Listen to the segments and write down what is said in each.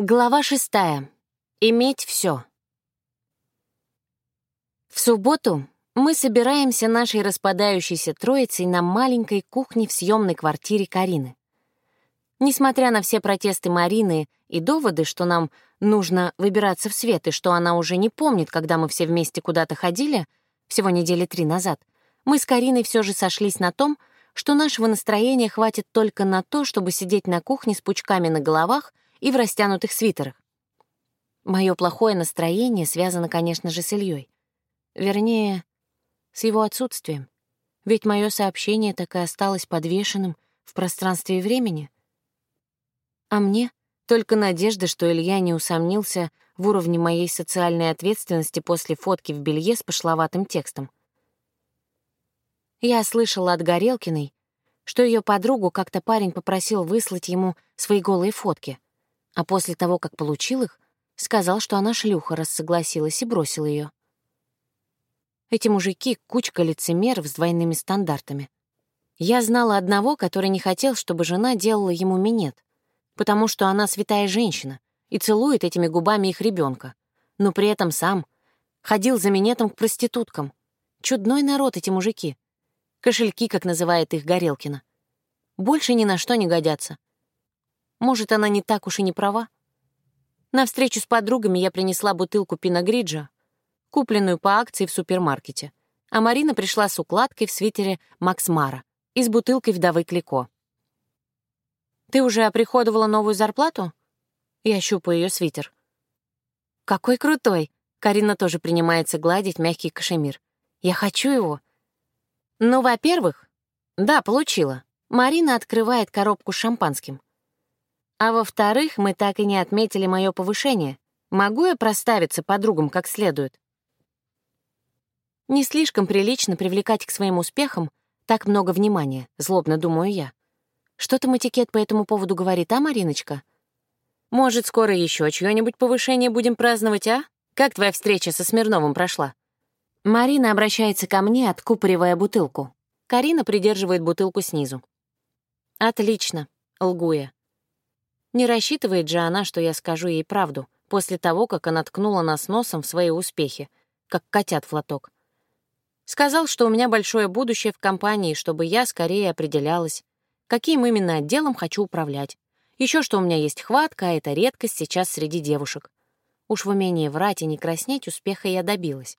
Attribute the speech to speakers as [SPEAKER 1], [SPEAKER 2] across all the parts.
[SPEAKER 1] Глава шестая. Иметь все. В субботу мы собираемся нашей распадающейся троицей на маленькой кухне в съемной квартире Карины. Несмотря на все протесты Марины и доводы, что нам нужно выбираться в свет и что она уже не помнит, когда мы все вместе куда-то ходили, всего недели три назад, мы с Кариной все же сошлись на том, что нашего настроения хватит только на то, чтобы сидеть на кухне с пучками на головах и в растянутых свитерах. Мое плохое настроение связано, конечно же, с Ильей. Вернее, с его отсутствием. Ведь мое сообщение так и осталось подвешенным в пространстве и времени. А мне только надежда, что Илья не усомнился в уровне моей социальной ответственности после фотки в белье с пошловатым текстом. Я слышала от Горелкиной, что ее подругу как-то парень попросил выслать ему свои голые фотки — а после того, как получил их, сказал, что она шлюха, раз согласилась и бросил ее. Эти мужики — кучка лицемеров с двойными стандартами. Я знала одного, который не хотел, чтобы жена делала ему минет, потому что она святая женщина и целует этими губами их ребенка, но при этом сам ходил за минетом к проституткам. Чудной народ эти мужики. Кошельки, как называет их Горелкина. Больше ни на что не годятся. Может, она не так уж и не права? На встречу с подругами я принесла бутылку пиногриджа, купленную по акции в супермаркете, а Марина пришла с укладкой в свитере Макс Мара и с бутылкой вдовы Клико. «Ты уже оприходовала новую зарплату?» Я щупаю ее свитер. «Какой крутой!» Карина тоже принимается гладить мягкий кашемир. «Я хочу его». «Ну, во-первых...» «Да, получила». Марина открывает коробку с шампанским. А во-вторых, мы так и не отметили мое повышение. Могу я проставиться подругам как следует? Не слишком прилично привлекать к своим успехам так много внимания, злобно думаю я. Что там этикет по этому поводу говорит, а, Мариночка? Может, скоро еще чье-нибудь повышение будем праздновать, а? Как твоя встреча со Смирновым прошла? Марина обращается ко мне, откупоривая бутылку. Карина придерживает бутылку снизу. Отлично, лгу я. Не рассчитывает же она, что я скажу ей правду, после того, как она ткнула нас носом в свои успехи, как котят в лоток. Сказал, что у меня большое будущее в компании, чтобы я скорее определялась, каким именно отделом хочу управлять. Еще что у меня есть хватка, а это редкость сейчас среди девушек. Уж в умении врать и не краснеть успеха я добилась.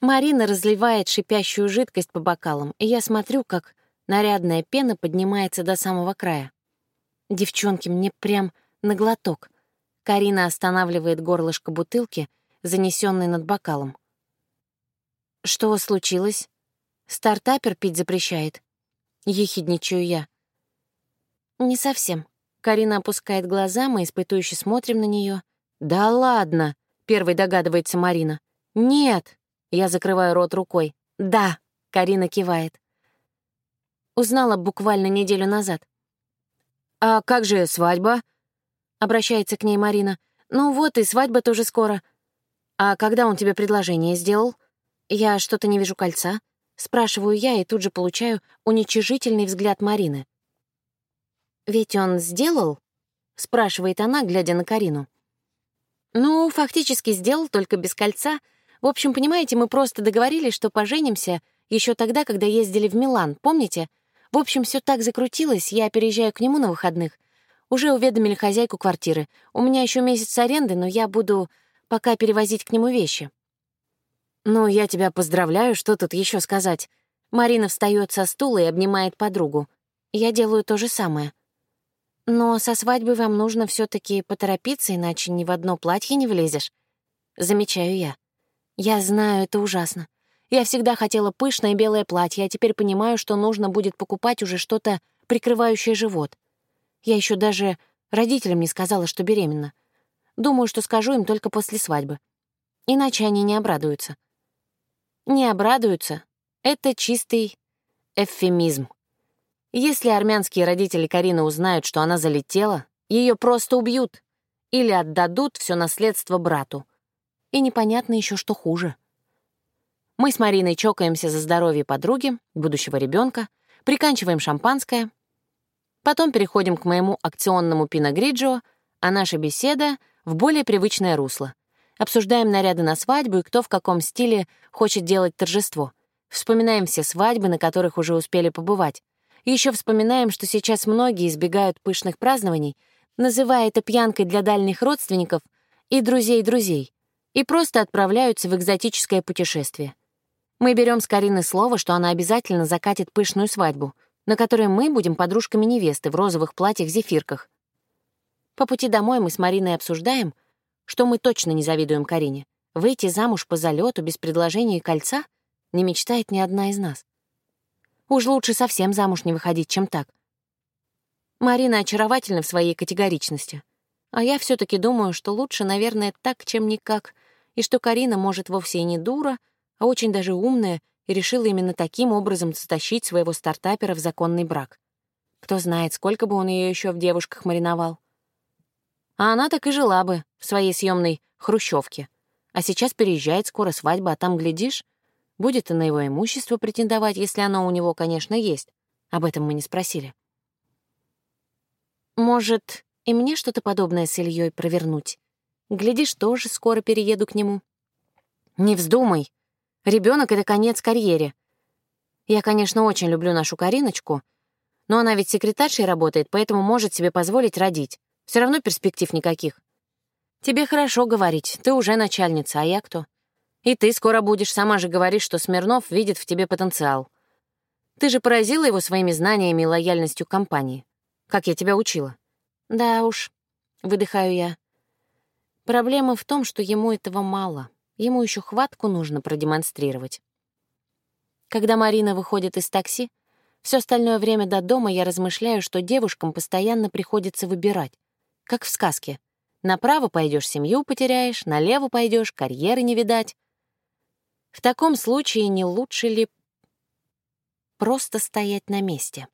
[SPEAKER 1] Марина разливает шипящую жидкость по бокалам, и я смотрю, как нарядная пена поднимается до самого края. Девчонки, мне прям на глоток. Карина останавливает горлышко бутылки, занесенной над бокалом. Что случилось? Стартапер пить запрещает. Ехидничаю я. Не совсем. Карина опускает глаза, мы испытующе смотрим на нее. Да ладно, первой догадывается Марина. Нет. Я закрываю рот рукой. Да, Карина кивает. Узнала буквально неделю назад. «А как же свадьба?» — обращается к ней Марина. «Ну вот и свадьба тоже скоро». «А когда он тебе предложение сделал?» «Я что-то не вижу кольца». Спрашиваю я и тут же получаю уничижительный взгляд Марины. «Ведь он сделал?» — спрашивает она, глядя на Карину. «Ну, фактически сделал, только без кольца. В общем, понимаете, мы просто договорились, что поженимся еще тогда, когда ездили в Милан, помните? В общем, все так закрутилось, я переезжаю к нему на выходных. Уже уведомили хозяйку квартиры. У меня еще месяц аренды, но я буду пока перевозить к нему вещи. «Ну, я тебя поздравляю, что тут еще сказать?» Марина встает со стула и обнимает подругу. Я делаю то же самое. Но со свадьбы вам нужно все таки поторопиться, иначе ни в одно платье не влезешь. Замечаю я. Я знаю, это ужасно. Я всегда хотела пышное белое платье, а теперь понимаю, что нужно будет покупать уже что-то, прикрывающее живот. Я еще даже родителям не сказала, что беременна. Думаю, что скажу им только после свадьбы. Иначе они не обрадуются. Не обрадуются — это чистый эвфемизм. Если армянские родители Карины узнают, что она залетела, ее просто убьют или отдадут все наследство брату. И непонятно еще, что хуже — мы с Мариной чокаемся за здоровье подруги, будущего ребенка, приканчиваем шампанское. Потом переходим к моему акционному пиногриджио, а наша беседа — в более привычное русло. Обсуждаем наряды на свадьбу и кто в каком стиле хочет делать торжество. Вспоминаем все свадьбы, на которых уже успели побывать. Еще вспоминаем, что сейчас многие избегают пышных празднований, называя это пьянкой для дальних родственников и друзей друзей, и просто отправляются в экзотическое путешествие. Мы берем с Карины слово, что она обязательно закатит пышную свадьбу, на которой мы будем подружками невесты в розовых платьях-зефирках. По пути домой мы с Мариной обсуждаем, что мы точно не завидуем Карине. Выйти замуж по залету без предложения и кольца не мечтает ни одна из нас. Уж лучше совсем замуж не выходить, чем так. Марина очаровательна в своей категоричности. А я все таки думаю, что лучше, наверное, так, чем никак, и что Карина, может, вовсе и не дура, а очень даже умная и решила именно таким образом затащить своего стартапера в законный брак. Кто знает, сколько бы он ее еще в девушках мариновал. А она так и жила бы в своей съемной хрущевке. А сейчас переезжает, скоро свадьба, а там, глядишь, будет и на его имущество претендовать, если оно у него, конечно, есть. Об этом мы не спросили. Может, и мне что-то подобное с Ильей провернуть? Глядишь, тоже скоро перееду к нему. Не вздумай. Ребенок это конец карьере. Я, конечно, очень люблю нашу Кариночку, но она ведь секретаршей работает, поэтому может себе позволить родить. Все равно перспектив никаких. Тебе хорошо говорить, ты уже начальница, а я кто? И ты скоро будешь, сама же говоришь, что Смирнов видит в тебе потенциал. Ты же поразила его своими знаниями и лояльностью к компании. Как я тебя учила. Да уж, выдыхаю я. Проблема в том, что ему этого мало. Ему еще хватку нужно продемонстрировать. Когда Марина выходит из такси, все остальное время до дома я размышляю, что девушкам постоянно приходится выбирать, как в сказке. Направо пойдешь, семью потеряешь, налево пойдешь, карьеры не видать. В таком случае не лучше ли просто стоять на месте?